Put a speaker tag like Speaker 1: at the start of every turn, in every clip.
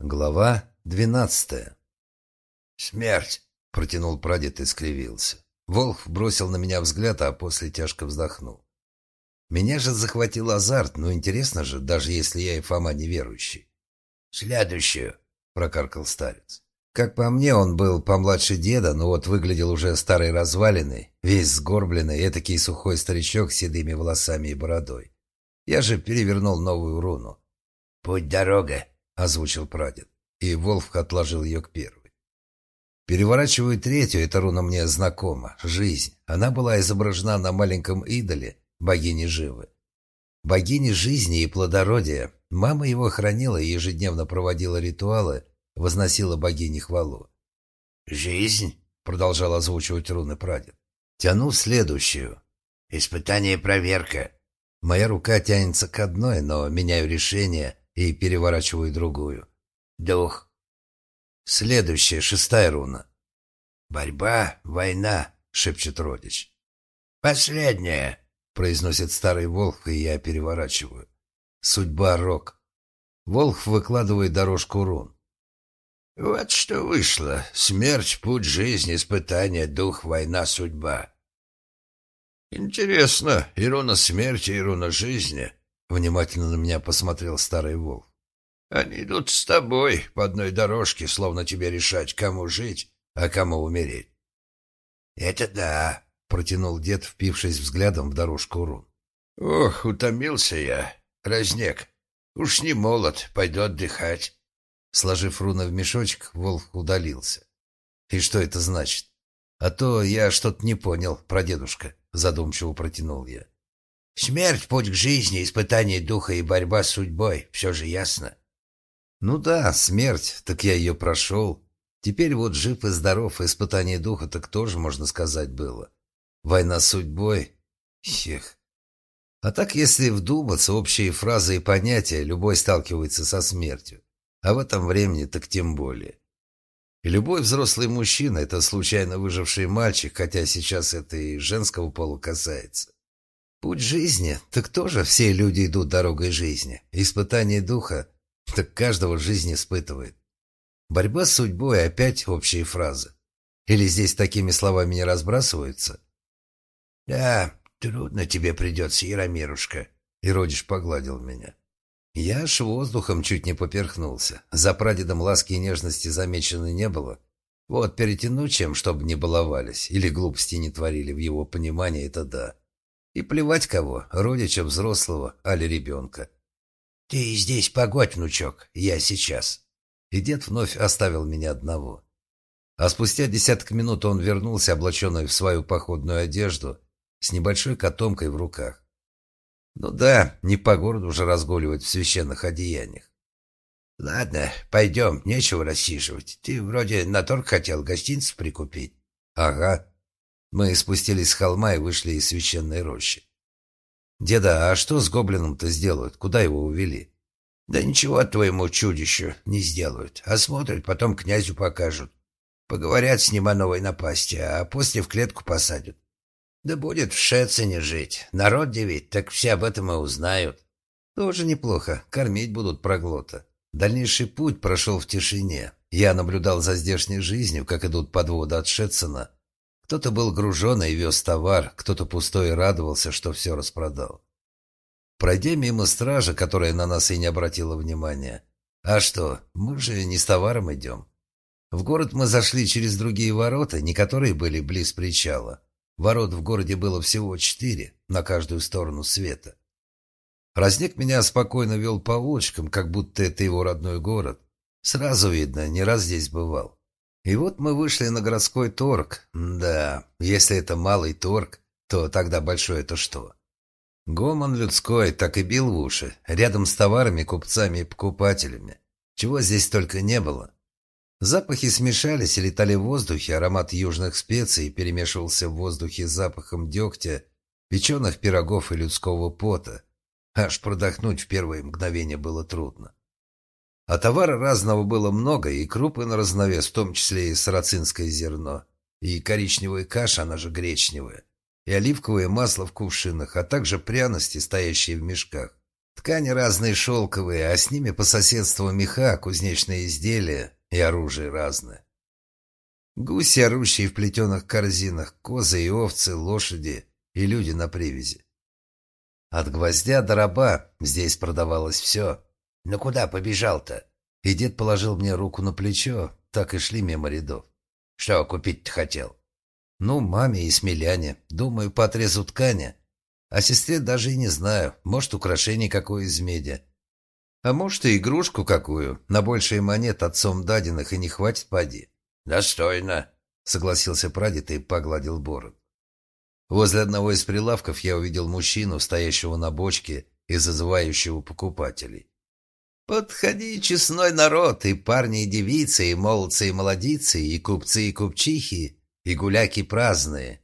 Speaker 1: Глава двенадцатая.
Speaker 2: «Смерть!» — протянул прадед и скривился. Волх бросил на меня взгляд, а после тяжко вздохнул. Меня же захватил азарт, но интересно же, даже если я и Фома неверующий. «Следующую!» — прокаркал старец. Как по мне, он был помладше деда, но вот выглядел уже старой развалиной, весь сгорбленный, этакий сухой старичок с седыми волосами и бородой. Я же перевернул новую руну. «Путь-дорога!» — озвучил прадед, и Волф отложил ее к первой. Переворачиваю третью, эта руна мне знакома. Жизнь. Она была изображена на маленьком идоле, богини Живы. Богини жизни и плодородия. Мама его хранила и ежедневно проводила ритуалы, возносила богине хвалу. «Жизнь?» — продолжал озвучивать руны прадед. «Тяну следующую. Испытание проверка. Моя рука тянется к одной, но меняю решение — и переворачиваю другую. Дух. Следующая, шестая руна. «Борьба, война», — шепчет родич. «Последняя», — произносит старый волк, и я переворачиваю. «Судьба, рок». Волх выкладывает дорожку рун. «Вот что вышло. Смерть, путь жизни, испытание, дух, война, судьба». «Интересно, и руна смерти, и руна жизни Внимательно на меня посмотрел старый волк. «Они идут с тобой по одной дорожке, словно тебе решать, кому жить, а кому умереть». «Это да», — протянул дед, впившись взглядом в дорожку рун. «Ох, утомился я. Разнек. Уж не молод, пойду отдыхать». Сложив руны в мешочек, волк удалился. «И что это значит? А то я что-то не понял, прадедушка», — задумчиво протянул я. Смерть — путь к жизни, испытание духа и борьба с судьбой. Все же ясно. Ну да, смерть, так я ее прошел. Теперь вот жив и здоров, испытание духа так тоже, можно сказать, было. Война с судьбой. Хех. А так, если вдуматься, общие фразы и понятия, любой сталкивается со смертью. А в этом времени так тем более. И любой взрослый мужчина – это случайно выживший мальчик, хотя сейчас это и женского пола касается. Путь жизни, так тоже все люди идут дорогой жизни. Испытание духа, так каждого жизнь испытывает. Борьба с судьбой опять общие фразы. Или здесь такими словами не разбрасываются? Да, трудно тебе придется, Яромирушка. И родиш погладил меня. Я аж воздухом чуть не поперхнулся. За прадедом ласки и нежности замечено не было. Вот перетяну чем, чтобы не баловались, или глупости не творили в его понимании, это да. И плевать кого, родича взрослого, али ребенка. «Ты здесь погодь, внучок, я сейчас». И дед вновь оставил меня одного. А спустя десяток минут он вернулся, облаченный в свою походную одежду, с небольшой котомкой в руках. Ну да, не по городу уже разгуливать в священных одеяниях. «Ладно, пойдем, нечего рассиживать. Ты вроде на торг хотел гостинцев прикупить». «Ага», мы спустились с холма и вышли из священной рощи. «Деда, а что с гоблином-то сделают? Куда его увели?» «Да ничего твоему чудищу не сделают. Осмотрят, потом князю покажут. Поговорят с ним о новой напасти, а после в клетку посадят. Да будет в Шецине жить. Народ девить, так все об этом и узнают. Тоже неплохо. Кормить будут проглота. Дальнейший путь прошел в тишине. Я наблюдал за здешней жизнью, как идут подводы от Шетцена, кто-то был гружен и вез товар, кто-то пустой и радовался, что все распродал. Пройдя мимо стража, которая на нас и не обратила внимания. А что, мы же не с товаром идем. В город мы зашли через другие ворота, не которые были близ причала. Ворот в городе было всего четыре, на каждую сторону света. Разник меня спокойно вел по улочкам, как будто это его родной город. Сразу видно, не раз здесь бывал. И вот мы вышли на городской торг. Да, если это малый торг, то тогда большой это что? Гомон людской так и бил в уши, рядом с товарами, купцами и покупателями. Чего здесь только не было. Запахи смешались и летали в воздухе, аромат южных специй перемешивался в воздухе с запахом дегтя, печеных пирогов и людского пота. Аж продохнуть в первые мгновения было трудно. А товара разного было много, и крупы на разновес, в том числе и сарацинское зерно, и коричневая каша, она же гречневая, и оливковое масло в кувшинах, а также пряности, стоящие в мешках.
Speaker 1: Ткани разные шелковые, а с ними по соседству меха, кузнечные изделия и оружие разное. Гуси, орущие в плетеных корзинах, козы и овцы, лошади и люди на привязи. От гвоздя до раба здесь продавалось все. «Ну куда побежал-то?» И дед положил мне руку на плечо, так и шли мимо рядов. «Что купить-то хотел?» «Ну, маме и смеляне. Думаю, по отрезу ткани. А сестре даже и не знаю. Может, украшение какое из меди. А может, и игрушку какую. На большие монет отцом даденных и не хватит, поди». «Достойно», — согласился прадед и погладил бороду. Возле одного из прилавков я увидел мужчину, стоящего на бочке и зазывающего покупателей. «Подходи, честной народ, и парни, и девицы, и молодцы, и молодицы, и купцы, и купчихи, и гуляки праздные.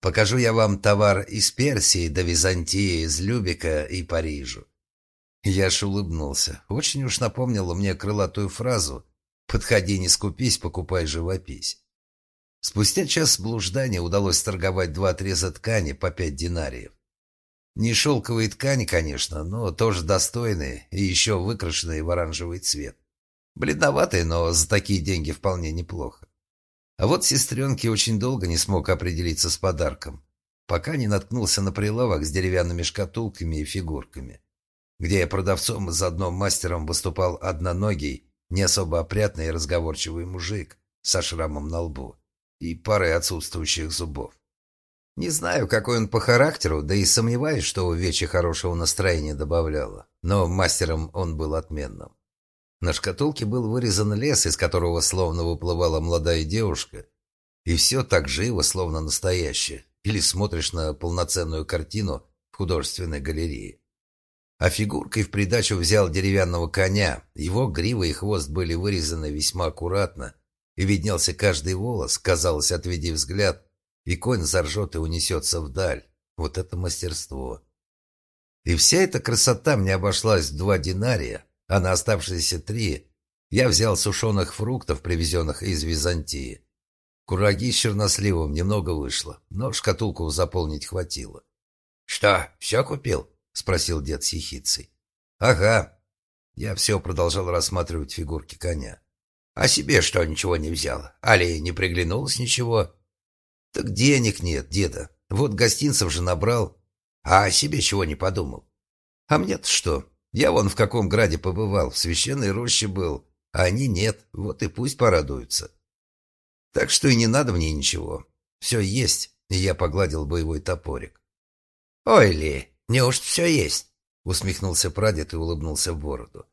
Speaker 1: Покажу я вам товар из Персии до Византии, из Любика и Парижу». Я аж улыбнулся. Очень уж напомнило мне крылатую фразу «Подходи, не скупись, покупай живопись». Спустя час блуждания удалось торговать два отреза ткани по пять динариев. Не шелковые ткани, конечно, но тоже достойные и еще выкрашенные в оранжевый цвет. Бледноватые, но за такие деньги вполне неплохо. А вот сестренке очень долго не смог определиться с подарком, пока не наткнулся на прилавок с деревянными шкатулками и фигурками, где продавцом и заодно мастером выступал одноногий, не особо опрятный и разговорчивый мужик со шрамом на лбу и парой отсутствующих зубов. Не знаю, какой он по характеру, да и сомневаюсь, что вече хорошего настроения добавляло, но мастером он был отменным. На шкатулке был вырезан лес, из которого словно выплывала молодая девушка, и все так живо, словно настоящее, или смотришь на полноценную картину в художественной галерее. А фигуркой в придачу взял деревянного коня, его грива и хвост были вырезаны весьма аккуратно, и виднелся каждый волос, казалось, отведи взгляд, и конь заржет и унесется вдаль. Вот это мастерство. И вся эта красота мне обошлась в два динария, а на оставшиеся три я взял сушеных фруктов, привезенных из Византии. Кураги с черносливом немного вышло, но шкатулку заполнить хватило. «Что, все купил?» — спросил дед с ехицей. «Ага». Я все продолжал рассматривать фигурки коня. А себе что, ничего не взял? Али не приглянулось ничего? Так денег нет, деда. Вот гостинцев же набрал. А о себе чего не подумал? А мне-то что? Я вон в каком граде побывал, в священной роще был. А они нет, вот и пусть порадуются. Так что и не надо мне ничего. Все есть, и я погладил боевой топорик. «Ой, Ли, неужто все есть?» Усмехнулся прадед и улыбнулся в бороду.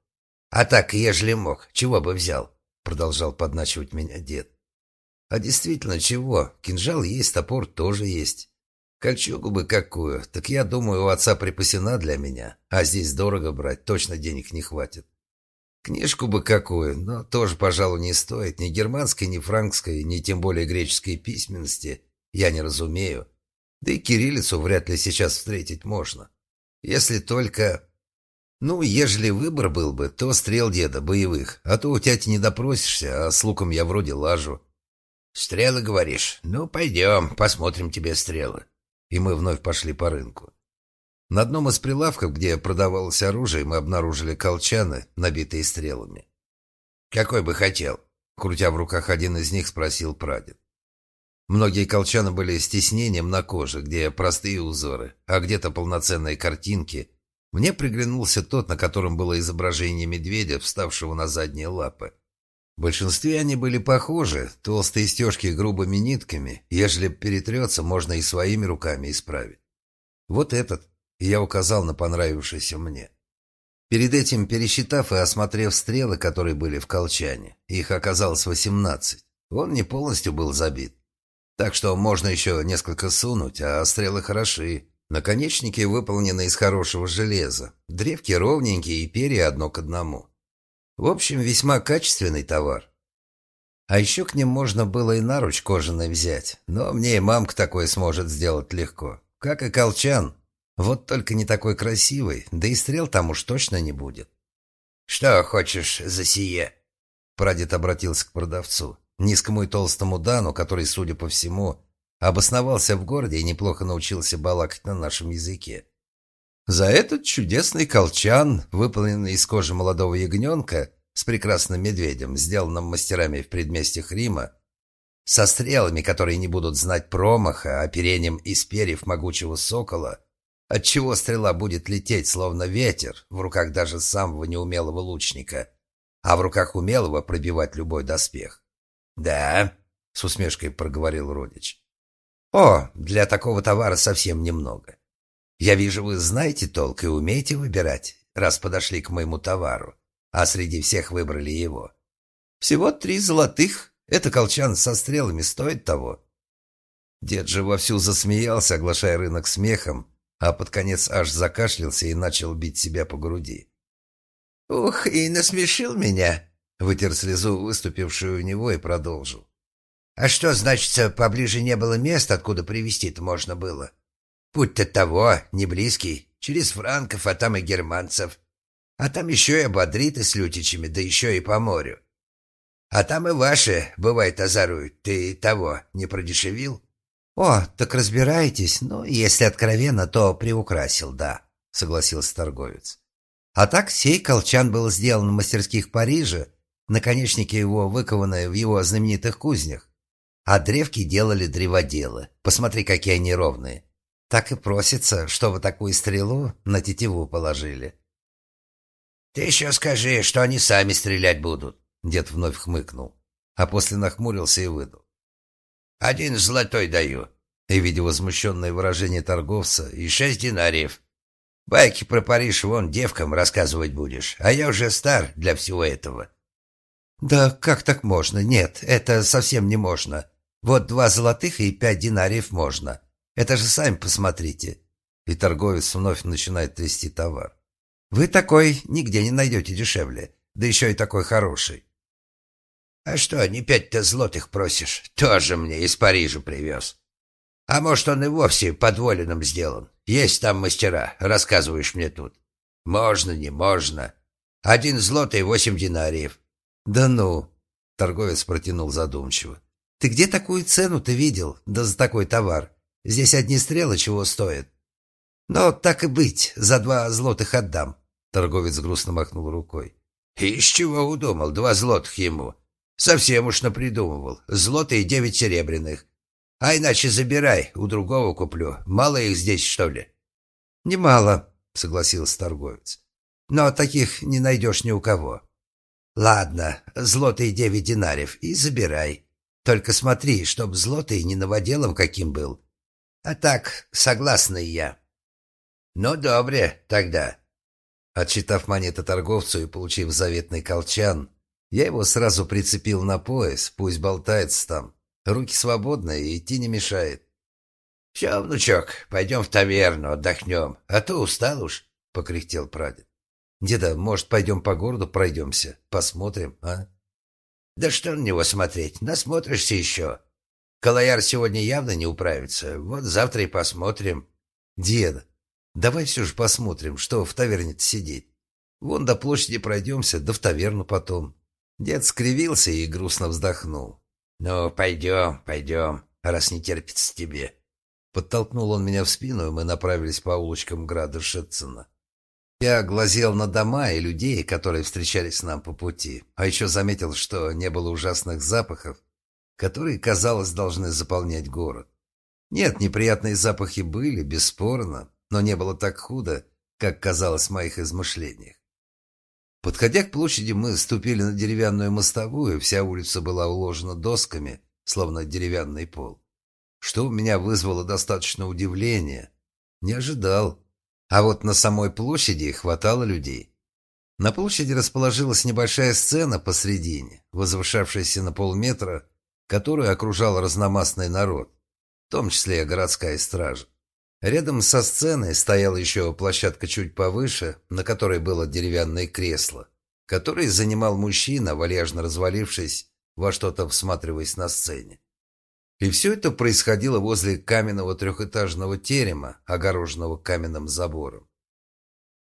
Speaker 1: «А так, ежели мог, чего бы взял?» Продолжал подначивать меня дед. А действительно, чего? Кинжал есть, топор тоже есть. Кольчугу бы какую, так я думаю, у отца припасена для меня. А здесь дорого брать, точно денег не хватит. Книжку бы какую, но тоже, пожалуй, не стоит. Ни германской, ни франкской, ни тем более греческой письменности я не разумею. Да и кириллицу вряд ли сейчас встретить можно. Если только... Ну, ежели выбор был бы, то стрел деда, боевых. А то у тяти не допросишься, а с луком я вроде лажу. «Стрелы, говоришь? Ну, пойдем, посмотрим тебе стрелы». И мы вновь пошли по рынку. На одном из прилавков, где продавалось оружие, мы обнаружили колчаны, набитые стрелами. «Какой бы хотел?» Крутя в руках один из них, спросил прадед. Многие колчаны были с тиснением на коже, где простые узоры, а где-то полноценные картинки – мне приглянулся тот, на котором было изображение медведя, вставшего на задние лапы. В большинстве они были похожи, толстые стежки грубыми нитками, ежели перетрется, можно и своими руками исправить. Вот этот, я указал на понравившийся мне. Перед этим, пересчитав и осмотрев стрелы, которые были в колчане, их оказалось восемнадцать, он не полностью был забит. Так что можно еще несколько сунуть, а стрелы хороши. Наконечники выполнены из хорошего железа, древки ровненькие и перья одно к одному. В общем, весьма качественный товар. А еще к ним можно было и наруч кожаный взять, но мне и мамка такое сможет сделать легко, как и колчан. Вот только не такой красивый, да и стрел там уж точно не будет. «Что хочешь за сие?» Прадед обратился к продавцу, низкому и толстому Дану, который, судя по всему, Обосновался в городе и неплохо научился балакать на нашем языке. За этот чудесный колчан, выполненный из кожи молодого ягненка с прекрасным медведем, сделанным мастерами в предместьях Рима, со стрелами, которые не будут знать промаха, оперением из перьев могучего сокола, отчего стрела будет лететь, словно ветер, в руках даже самого неумелого лучника, а в руках умелого пробивать любой доспех. «Да», — с усмешкой проговорил родич. «О, для такого товара совсем немного. Я вижу, вы знаете толк и умеете выбирать, раз подошли к моему товару, а среди всех выбрали его. Всего три золотых, это колчан со стрелами стоит того». Дед же вовсю засмеялся, оглашая рынок смехом, а под конец аж закашлялся и начал бить себя по груди. «Ух, и насмешил меня!» — вытер слезу, выступившую у него, и продолжил. «А что, значится, поближе не было места, откуда привезти-то можно было? Путь-то того, не близкий, через франков, а там и германцев. А там еще и ободриты с лютичами, да еще и по морю. А там и ваши, бывает, озоруют. Ты того не продешевил?» «О, так разбираетесь. Ну, если откровенно, то приукрасил, да», — согласился торговец. «А так сей колчан был сделан в мастерских Парижа, наконечники его выкованы в его знаменитых кузнях, а древки делали древоделы. Посмотри, какие они ровные. Так и просится, чтобы такую стрелу на тетиву положили». «Ты еще скажи, что они сами стрелять будут», — дед вновь хмыкнул, а после нахмурился и выдал. Один золотой даю. И, видя возмущенное выражение торговца, и шесть динариев. Байки про Париж вон девкам рассказывать будешь, а я уже стар для всего этого. Да как так можно? Нет, это совсем не можно. Вот два золотых и пять динариев можно. Это же сами посмотрите. И торговец вновь начинает трясти товар. Вы такой нигде не найдете дешевле, да еще и такой хороший. «А что, не пять-то злотых просишь? Тоже мне из Парижа привез. А может, он и вовсе подволенным сделан? Есть там мастера, рассказываешь мне тут. Можно, не можно. Один злотый восемь динариев». «Да ну!» — торговец протянул задумчиво. «Ты где такую цену ты видел? Да за такой товар. Здесь одни стрелы чего стоят». «Но так и быть, за два злотых отдам», — торговец грустно махнул рукой. «Из чего удумал? Два злотых ему. Совсем уж напридумывал. Злотые девять серебряных. А иначе забирай, у другого куплю. Мало их здесь, что ли? Немало, согласился торговец. Но таких не найдешь ни у кого. Ладно, злотые девять динариев и забирай. Только смотри, чтоб злотый не новоделом каким был. А так, согласна и я. Ну, добре, тогда. Отчитав монеты торговцу и получив заветный колчан, я его сразу прицепил на пояс, пусть болтается там. Руки свободные, и идти не мешает. «Все, внучок, пойдем в таверну, отдохнем, а то устал уж», — покряхтел прадед. «Деда, может, пойдем по городу пройдемся, посмотрим, а?» «Да что на него смотреть, насмотришься еще. Калаяр сегодня явно не управится, вот завтра и посмотрим». «Деда, давай все же посмотрим, что в таверне-то сидеть. Вон до площади пройдемся, да в таверну потом. Дед скривился и грустно вздохнул. «Ну, пойдем, пойдем, раз не терпится тебе». Подтолкнул он меня в спину, и мы направились по улочкам града Шетцена. Я глазел на дома и людей, которые встречались нам по пути, а еще заметил, что не было ужасных запахов, которые, казалось, должны заполнять город. Нет, неприятные запахи были, бесспорно, но не было так худо, как казалось в моих измышлениях. Подходя к площади, мы ступили на деревянную мостовую, вся улица была уложена досками, словно деревянный пол. Что у меня вызвало достаточно удивления. Не ожидал. А вот на самой площади хватало людей. На площади расположилась небольшая сцена посредине, возвышавшаяся на полметра, которую окружал разномастный народ, в том числе городская стража. Рядом со сценой стояла еще площадка чуть повыше, на которой было деревянное кресло, которое занимал мужчина, вальяжно развалившись, во что-то всматриваясь на сцене. И все это происходило возле каменного трехэтажного терема, огороженного каменным забором.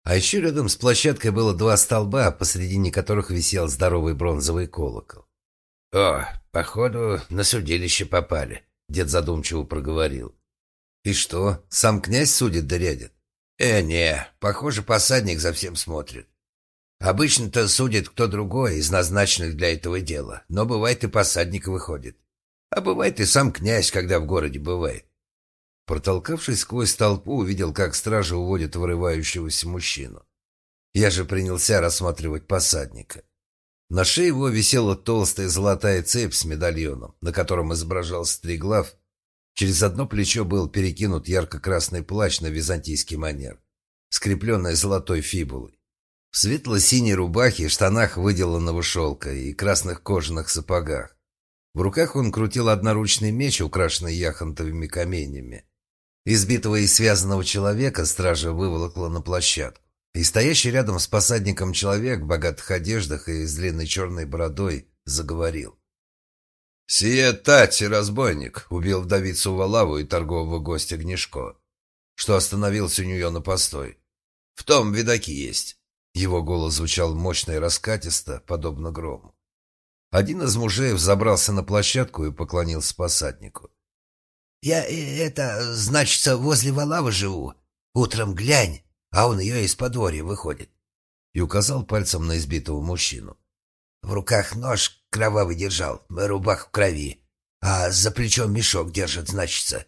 Speaker 1: А еще рядом с площадкой было два столба, посредине которых висел здоровый бронзовый колокол. «О, походу, на судилище попали», — дед задумчиво проговорил. «И что, сам князь судит да рядит?»
Speaker 2: «Э, не, похоже, посадник за всем смотрит. Обычно-то судит кто другой из назначенных для этого дела, но бывает и посадник выходит. А бывает и сам князь, когда в городе бывает».
Speaker 1: Протолкавшись сквозь толпу, увидел, как стража уводит вырывающегося мужчину. Я же принялся рассматривать посадника. На шее его висела толстая золотая цепь с медальоном, на котором изображался триглав. Через одно плечо был перекинут ярко-красный плащ на византийский манер, скрепленный золотой фибулой. В светло-синей рубахе, штанах выделанного шелка и красных кожаных сапогах. В руках он крутил одноручный меч, украшенный яхонтовыми каменями. Избитого и связанного человека стража выволокла на площадку. И стоящий рядом с посадником человек в богатых одеждах и с длинной черной бородой заговорил.
Speaker 2: «Сие Тати, разбойник, убил вдовицу Валаву и торгового гостя Гнешко, что остановился у нее на постой. В том видаки есть».
Speaker 1: Его голос звучал мощно и раскатисто, подобно грому. Один из мужей взобрался на площадку и поклонился посаднику.
Speaker 3: «Я, э, это, значится, возле Валавы живу. Утром глянь, а он ее из подворья выходит.
Speaker 1: И указал пальцем на избитого мужчину.
Speaker 3: В руках нож кровавый держал, рубах в крови, а за плечом мешок держит, значится.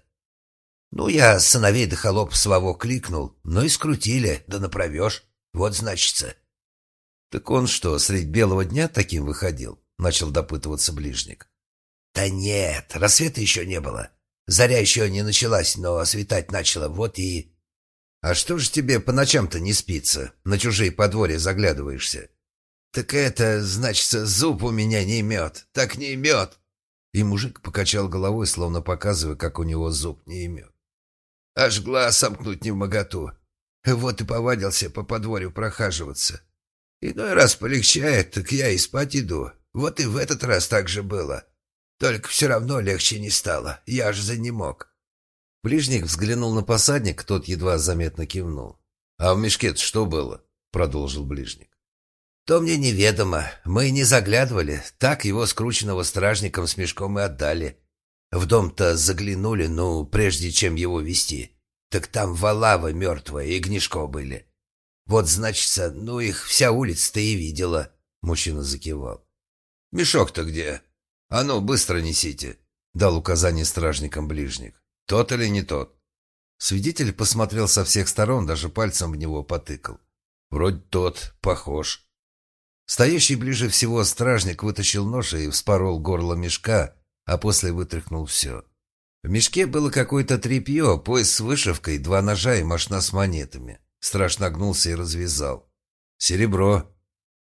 Speaker 3: Ну, я сыновей до холоп своего кликнул, ну и скрутили, да направешь, вот значится.
Speaker 1: Так он что, средь белого дня таким выходил? Начал допытываться ближник.
Speaker 3: Да нет, рассвета еще не было. Заря еще не началась, но светать начала, вот и...
Speaker 1: «А что ж тебе по ночам-то не спится? На чужие подворья заглядываешься?»
Speaker 2: «Так это, значит, зуб у меня не имет. Так не имет!»
Speaker 1: И мужик покачал головой, словно показывая, как у него зуб не имет.
Speaker 2: «Аж глаз сомкнуть не в моготу. Вот и повадился по подворью прохаживаться. Иной раз полегчает, так я и спать иду. Вот и в этот раз так же было. Только все равно легче не стало. Я ж за не мог.
Speaker 1: Ближник взглянул на посадник, тот едва заметно кивнул.
Speaker 2: «А в мешке что было?» — продолжил ближник.
Speaker 3: «То мне неведомо. Мы не заглядывали. Так его скрученного стражником с мешком и отдали. В дом-то заглянули, ну, прежде чем его вести. Так там валава мертвая и гнишко были. Вот, значится, ну их вся улица-то и видела».
Speaker 1: Мужчина закивал.
Speaker 2: «Мешок-то где? А ну, быстро несите!»
Speaker 1: — дал указание стражникам ближник.
Speaker 2: Тот или не тот?
Speaker 1: Свидетель посмотрел со всех сторон, даже пальцем в него потыкал. Вроде тот, похож. Стоящий ближе всего стражник вытащил нож и вспорол горло мешка, а после вытряхнул все. В мешке было какое-то тряпье, пояс с вышивкой, два ножа и машина с монетами. Страж нагнулся и развязал. «Серебро».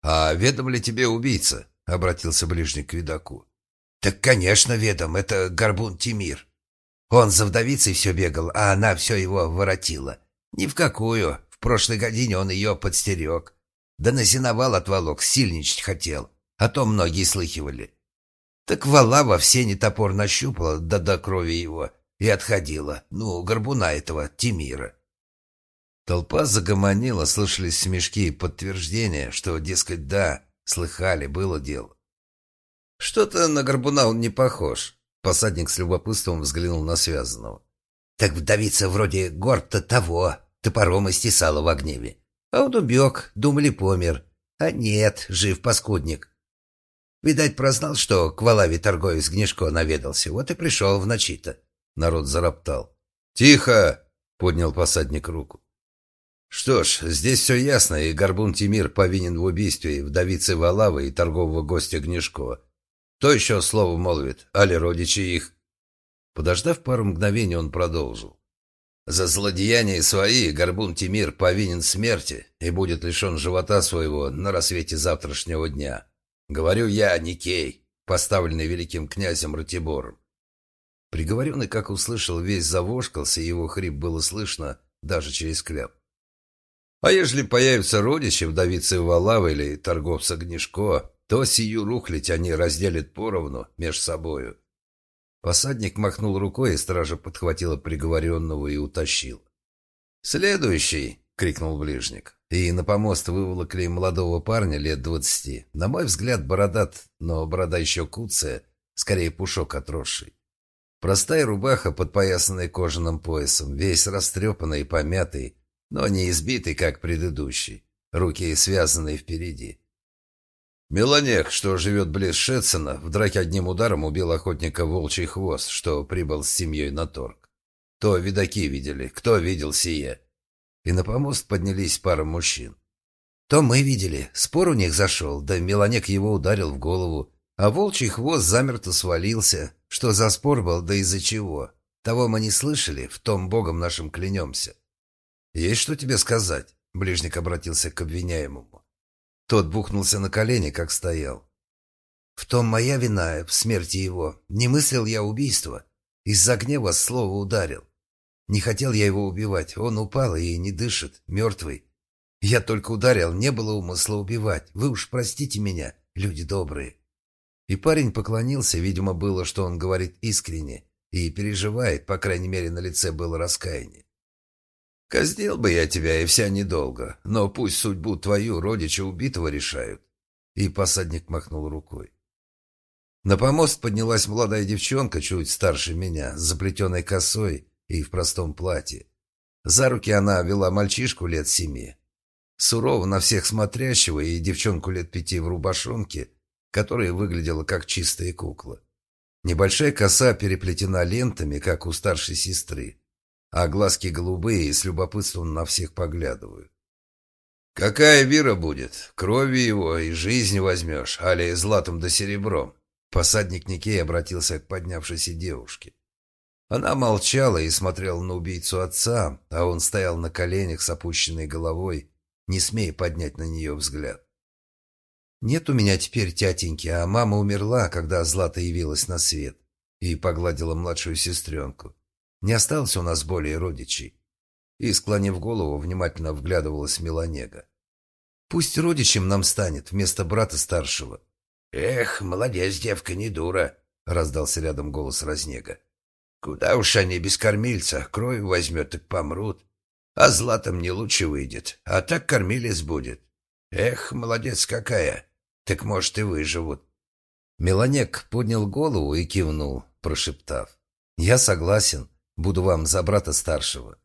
Speaker 1: «А ведом ли тебе убийца?» — обратился ближник к видаку.
Speaker 3: «Так, конечно, ведом. Это Горбун Тимир». Он за вдовицей все бегал, а она все его воротила. Ни в какую. В прошлой године он ее подстерег. Да на сеновал отволок, сильничать хотел. А то многие слыхивали. Так Валава в сене топор нащупала, да до крови его, и отходила. Ну, горбуна этого, Тимира.
Speaker 1: Толпа загомонила, слышались смешки и подтверждения, что, дескать, да, слыхали, было дело. Что-то на горбуна он не похож. Посадник с любопытством взглянул на связанного.
Speaker 3: «Так вдовица вроде горд-то того, топором истесала в гневе. А он убег, думали, помер. А нет, жив паскудник. Видать, прознал, что к Валаве торговец Гнешко наведался, вот и пришел в ночи-то».
Speaker 1: Народ зароптал.
Speaker 2: «Тихо!» — поднял посадник руку.
Speaker 1: «Что ж, здесь все ясно, и Горбун Тимир повинен в убийстве вдовицы Валавы и торгового гостя Гнешко. Кто еще слово молвит? Али родичи их?» Подождав пару мгновений, он продолжил. «За злодеяния свои Горбун Тимир повинен смерти и будет лишен живота своего на рассвете завтрашнего дня. Говорю я, Никей, поставленный великим князем Ратибором». Приговоренный, как услышал, весь завошкался, и его хрип было слышно даже через кляп. «А ежели появятся родичи вдовицы Валавы или торговца Гнешко, то сию рухлить они разделят поровну меж собою. Посадник махнул рукой, и стража подхватила приговоренного и утащил. «Следующий!» — крикнул ближник. И на помост выволокли молодого парня лет двадцати. На мой взгляд, бородат, но борода еще куцая, скорее пушок отросший. Простая рубаха, подпоясанная кожаным поясом, весь растрепанный и помятый, но не избитый, как предыдущий, руки связанные впереди.
Speaker 2: Меланех, что живет близ Шетсона, в драке одним ударом убил охотника Волчий Хвост, что прибыл с семьей на торг. То видаки видели, кто видел сие.
Speaker 1: И на помост поднялись пара мужчин. То мы видели, спор у них зашел, да Меланек его ударил в голову, а Волчий Хвост замерто свалился. Что за спор был, да из-за чего? Того мы не слышали, в том богом нашим клянемся. «Есть что тебе сказать?» — Ближник обратился к обвиняемому. Тот бухнулся на колени, как стоял. «В том моя вина, в смерти его. Не мыслил я убийства. Из-за гнева слово ударил. Не хотел я его убивать. Он упал и не дышит, мертвый. Я только ударил, не было умысла убивать. Вы уж простите меня, люди добрые». И парень поклонился, видимо, было, что он говорит искренне и переживает, по крайней мере, на лице было раскаяние.
Speaker 2: «Казнил бы я тебя, и вся недолго, но пусть судьбу твою родича убитого решают».
Speaker 1: И посадник махнул рукой. На помост поднялась молодая девчонка, чуть старше меня, с заплетенной косой и в простом платье. За руки она вела мальчишку лет семи. Сурово на всех смотрящего и девчонку лет пяти в рубашонке, которая выглядела как чистая кукла. Небольшая коса переплетена лентами, как у старшей сестры, а глазки голубые и с любопытством на всех поглядывают.
Speaker 2: «Какая вера будет? Крови его и жизнь возьмешь, али златом да серебром?»
Speaker 1: Посадник Никей обратился к поднявшейся девушке. Она молчала и смотрела на убийцу отца, а он стоял на коленях с опущенной головой, не смея поднять на нее взгляд. «Нет у меня теперь тятеньки, а мама умерла, когда Злата явилась на свет и погладила младшую сестренку. Не осталось у нас более родичей». И, склонив голову, внимательно вглядывалась Меланега. «Пусть родичем нам станет вместо брата старшего».
Speaker 3: «Эх, молодец, девка, не дура», — раздался рядом голос Разнега. «Куда уж они без кормильца, кровь возьмет, так помрут. А златом не лучше выйдет, а так кормилец будет. Эх, молодец какая!» Так, может, и выживут.
Speaker 1: Меланек поднял голову и кивнул, прошептав. «Я согласен. Буду вам за брата старшего».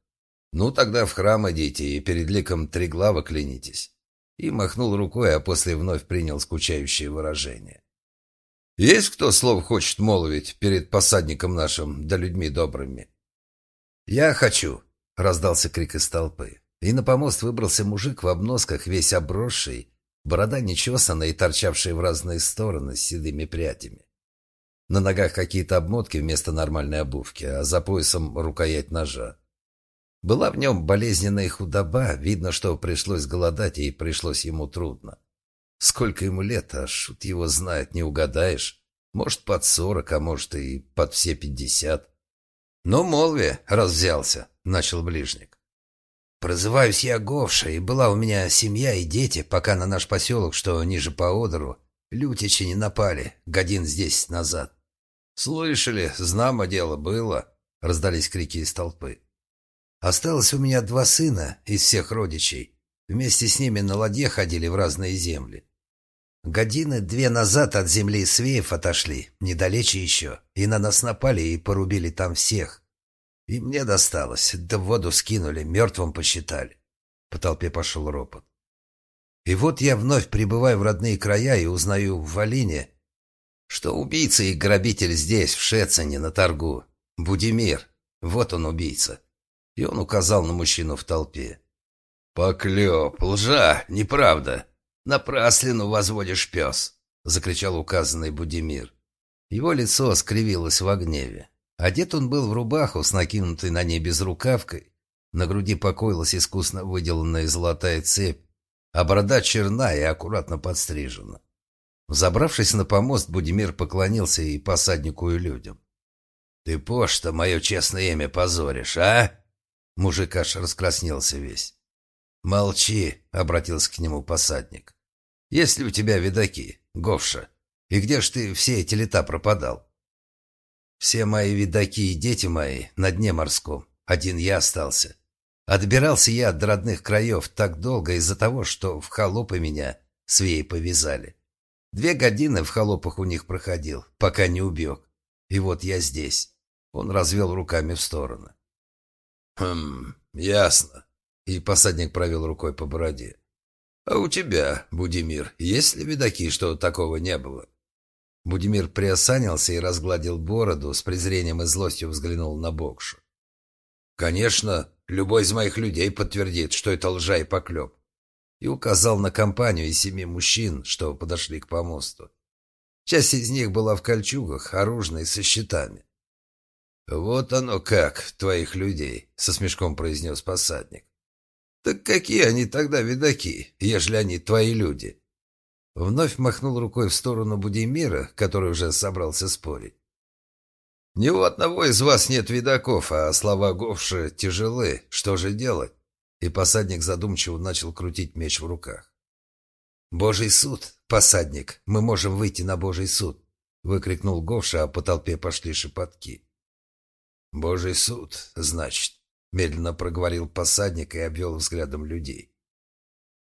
Speaker 1: «Ну, тогда в храм идите и перед ликом три главы клянитесь». И махнул рукой, а после вновь принял скучающее выражение.
Speaker 2: «Есть кто слов хочет молвить перед посадником нашим, да людьми добрыми?»
Speaker 1: «Я хочу!» — раздался крик из толпы. И на помост выбрался мужик в обносках, весь обросший, Борода нечесанная и торчавшая в разные стороны с седыми прядями. На ногах какие-то обмотки вместо нормальной обувки, а за поясом рукоять ножа. Была в нем болезненная худоба, видно, что пришлось голодать, и пришлось ему трудно. Сколько ему лет, а шут его знает, не угадаешь. Может, под сорок, а может и под все пятьдесят. «Ну, молви, раз взялся», — начал ближник. Прозываюсь я Говша, и была у меня семья и дети, пока на наш поселок, что ниже по Одеру, лютичи не напали, годин здесь назад.
Speaker 2: «Слышали, знамо дело было», — раздались крики из толпы.
Speaker 1: «Осталось у меня два сына из всех родичей. Вместе с ними на ладье ходили в разные земли. Годины две назад от земли Свеев отошли, недалече еще, и на нас напали и порубили там всех. И мне досталось. Да в воду скинули, мертвым посчитали. По толпе пошел ропот. И вот я вновь прибываю в родные края и узнаю в Валине, что убийца и грабитель здесь, в Шецене, на торгу. Будимир. Вот он убийца. И он указал на мужчину в толпе.
Speaker 2: «Поклеп, лжа, неправда.
Speaker 1: Напраслину возводишь пес», — закричал указанный Будимир. Его лицо скривилось в гневе. Одет он был в рубаху с накинутой на ней безрукавкой. На груди покоилась искусно выделанная золотая цепь, а борода черна и аккуратно подстрижена. Забравшись на помост, Будимир поклонился и посаднику, и людям. «Ты пошта мое честное имя позоришь, а?» Мужик аж раскраснелся весь. «Молчи», — обратился к нему посадник. «Есть ли у тебя видаки, Говша? И где ж ты все эти лета пропадал?» Все мои видаки и дети мои на дне морском. Один я остался. Отбирался я от родных краев так долго из-за того, что в холопы меня свеи повязали. Две годины в холопах у них проходил, пока не убег. И вот я здесь. Он развел руками в стороны.
Speaker 2: «Хм, ясно».
Speaker 1: и посадник провел рукой по бороде. «А у тебя, Будимир, есть ли видаки, что такого не было?» Будимир приосанился и разгладил бороду, с презрением и злостью взглянул на Бокшу. «Конечно, любой из моих людей подтвердит, что это лжа и поклеп». И указал на компанию из семи мужчин, что подошли к помосту. Часть из них была в кольчугах, оружной, со щитами. «Вот оно как, твоих людей», — со смешком произнес посадник. «Так какие они тогда видаки, ежели они твои люди?» Вновь махнул рукой в сторону Будимира, который уже собрался спорить. «Ни у одного из вас нет видаков, а слова Говши тяжелы. Что же делать?» И посадник задумчиво начал крутить меч в руках. «Божий суд, посадник, мы можем выйти на Божий суд!» выкрикнул Говша, а по толпе пошли шепотки. «Божий суд, значит», — медленно проговорил посадник и обвел взглядом людей.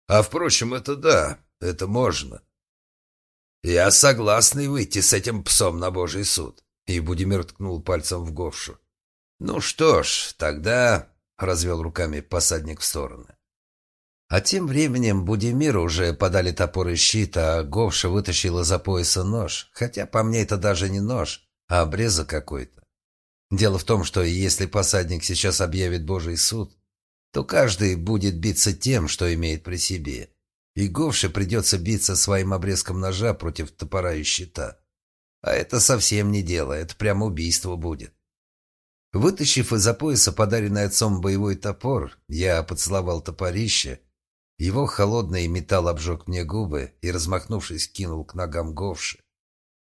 Speaker 1: «А впрочем, это да, это можно. Я согласный выйти с этим псом на Божий суд. И Будимир ткнул пальцем в Говшу. Ну что ж, тогда... Развел руками посадник в стороны. А тем временем Будимиру уже подали топор и щит, а Говша вытащила за пояса нож. Хотя по мне это даже не нож, а обрезок какой-то. Дело в том, что если посадник сейчас объявит Божий суд, то каждый будет биться тем, что имеет при себе и Говше придется биться своим обрезком ножа против топора и щита. А это совсем не дело, это прямо убийство будет. Вытащив из-за пояса подаренный отцом боевой топор, я поцеловал топорище. Его холодный металл обжег мне губы и, размахнувшись, кинул к ногам Говши.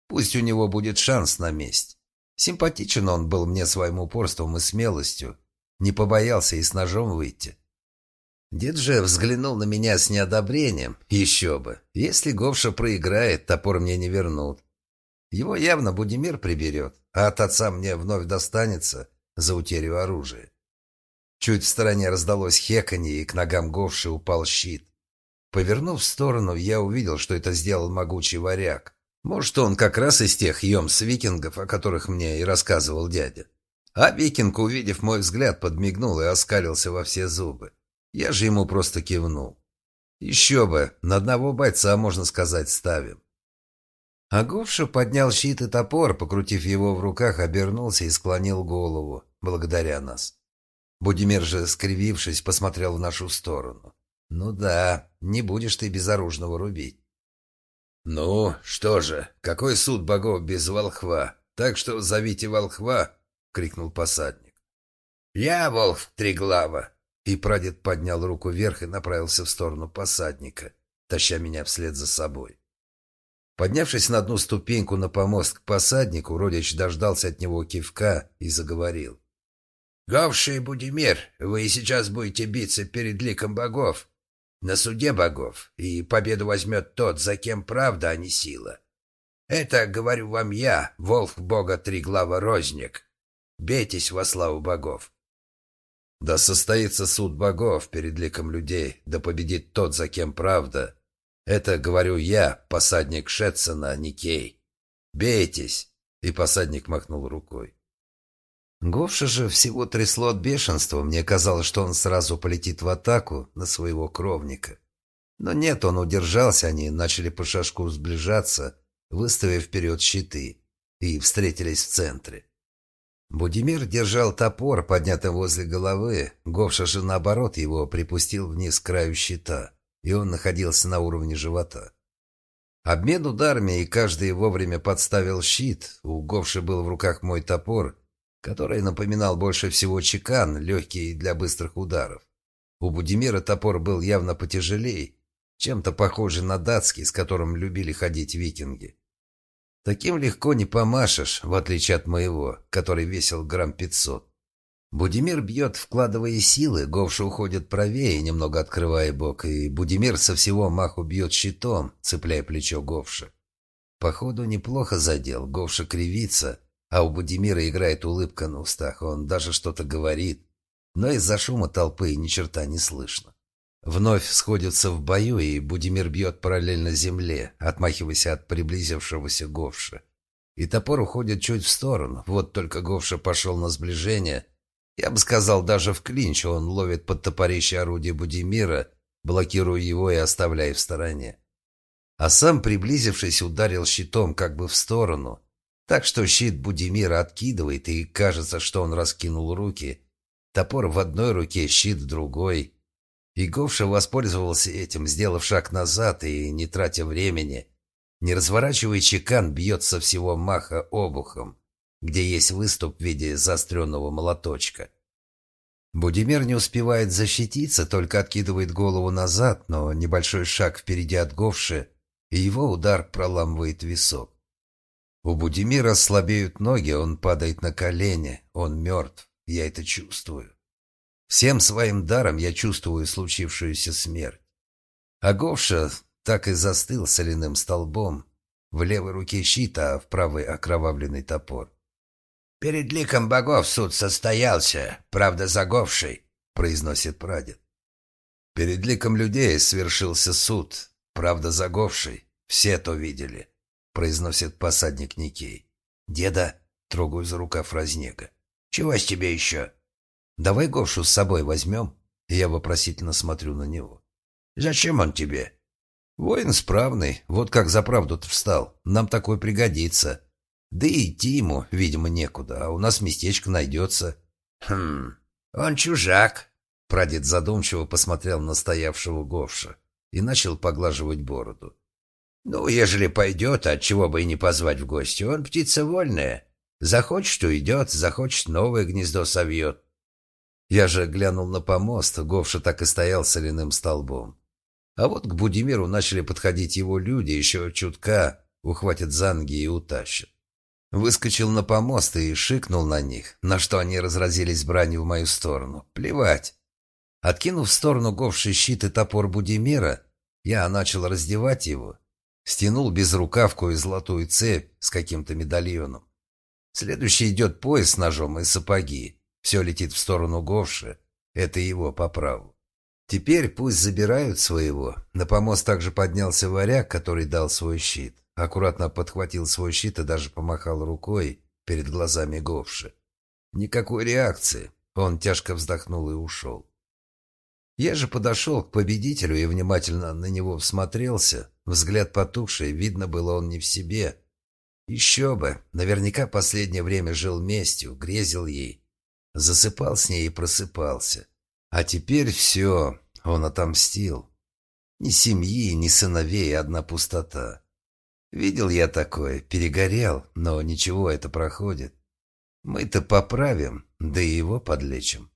Speaker 1: Пусть у него будет шанс на месть. Симпатичен он был мне своим упорством и смелостью. Не побоялся и с ножом выйти. Дед же взглянул на меня с неодобрением. Еще бы. Если Говша проиграет, топор мне не вернут. Его явно Будимир приберет, а от отца мне вновь достанется за утерю оружия. Чуть в стороне раздалось хеканье, и к ногам Говши упал щит. Повернув в сторону, я увидел, что это сделал могучий варяг. Может, он как раз из тех йомс-викингов, о которых мне и рассказывал дядя. А викинг, увидев мой взгляд, подмигнул и оскалился во все зубы. Я же ему просто кивнул. Еще бы, на одного бойца, можно сказать, ставим. А Говша поднял щит и топор, покрутив его в руках, обернулся и склонил голову, благодаря нас. Будимир же, скривившись, посмотрел в нашу сторону. «Ну да, не будешь ты безоружного рубить». «Ну, что же, какой суд богов без волхва? Так что зовите волхва!» — крикнул посадник. «Я волх Триглава!» И прадед поднял руку вверх и направился в сторону посадника, таща меня вслед за собой. Поднявшись на одну ступеньку на помост к посаднику, Родич дождался от него кивка и заговорил. «Говший Будимир, вы сейчас будете биться перед ликом богов, на суде богов, и победу возьмет тот, за кем правда, а не сила. Это, говорю вам я, волк бога Триглава Розник. Бейтесь во славу богов. Да состоится суд богов перед ликом людей, да победит тот, за кем правда. Это говорю я, посадник Шетсона, Никей. Бейтесь!» И посадник махнул рукой. Говша же всего трясло от бешенства. Мне казалось, что он сразу полетит в атаку на своего кровника. Но нет, он удержался, они начали по шажку сближаться, выставив вперед щиты, и встретились в центре. Будимир держал топор, поднятый возле головы. Говша же, наоборот, его припустил вниз к краю щита, и он находился на уровне живота. Обмен ударами, и каждый вовремя подставил щит. У Говши был в руках мой топор, который напоминал больше всего чекан, легкий для быстрых ударов. У Будимира топор был явно потяжелее, чем-то похожий на датский, с которым любили ходить викинги. Таким легко не помашешь, в отличие от моего, который весил грамм пятьсот. Будимир бьет, вкладывая силы, Говша уходит правее, немного открывая бок, и Будимир со всего маху бьет щитом, цепляя плечо Говша. Походу, неплохо задел, Говша кривится, а у Будимира играет улыбка на устах, он даже что-то говорит, но из-за шума толпы ни черта не слышно. Вновь сходятся в бою, и Будимир бьет параллельно земле, отмахиваясь от приблизившегося Говша. И топор уходит чуть в сторону. Вот только Говша пошел на сближение, Я бы сказал, даже в клинч он ловит под топорище орудие Будимира, блокируя его и оставляя в стороне. А сам, приблизившись, ударил щитом как бы в сторону, так что щит Будимира откидывает, и кажется, что он раскинул руки. Топор в одной руке, щит в другой. И Говша воспользовался этим, сделав шаг назад и, не тратя времени, не разворачивая чекан, бьет со всего маха обухом где есть выступ в виде заостренного молоточка. Будимир не успевает защититься, только откидывает голову назад, но небольшой шаг впереди от Говши, и его удар проламывает висок. У Будимира слабеют ноги, он падает на колени, он мертв, я это чувствую. Всем своим даром я чувствую случившуюся смерть. А Говша так и застыл соляным столбом, в левой руке щит, а в правой окровавленный топор. «Перед ликом богов суд состоялся, правда заговший», — произносит прадед. «Перед ликом людей свершился суд, правда заговший, все то видели», — произносит посадник Никей. «Деда», — трогаю за рукав Разнега, — «чего с тебе еще?» «Давай Говшу с собой возьмем», — я вопросительно смотрю на него. «Зачем он тебе?» «Воин справный, вот как за правду-то встал, нам такой пригодится», да и идти ему, видимо, некуда, а у нас местечко найдется. Хм, он чужак. Прадед задумчиво посмотрел на стоявшего Говша и начал поглаживать бороду. Ну, ежели пойдет, отчего бы и не позвать в гости, он птица вольная. Захочет, уйдет, захочет, новое гнездо совьет. Я же глянул на помост, Говша так и стоял соляным столбом. А вот к Будимиру начали подходить его люди, еще чутка ухватят за ноги и утащат. Выскочил на помост и шикнул на них, на что они разразились бранью в мою сторону. Плевать. Откинув в сторону говший щит и топор Будимира, я начал раздевать его. Стянул безрукавку и золотую цепь с каким-то медальоном. Следующий идет пояс с ножом и сапоги. Все летит в сторону Говши. Это его по праву. Теперь пусть забирают своего. На помост также поднялся варяг, который дал свой щит аккуратно подхватил свой щит и даже помахал рукой перед глазами Говши. Никакой реакции. Он тяжко вздохнул и ушел. Я же подошел к победителю и внимательно на него всмотрелся. Взгляд потухший, видно было он не в себе. Еще бы, наверняка последнее время жил местью, грезил ей. Засыпал с ней и просыпался. А теперь все, он отомстил. Ни семьи, ни сыновей, одна пустота. Видел я такое, перегорел, но ничего, это проходит. Мы-то поправим, да и его подлечим.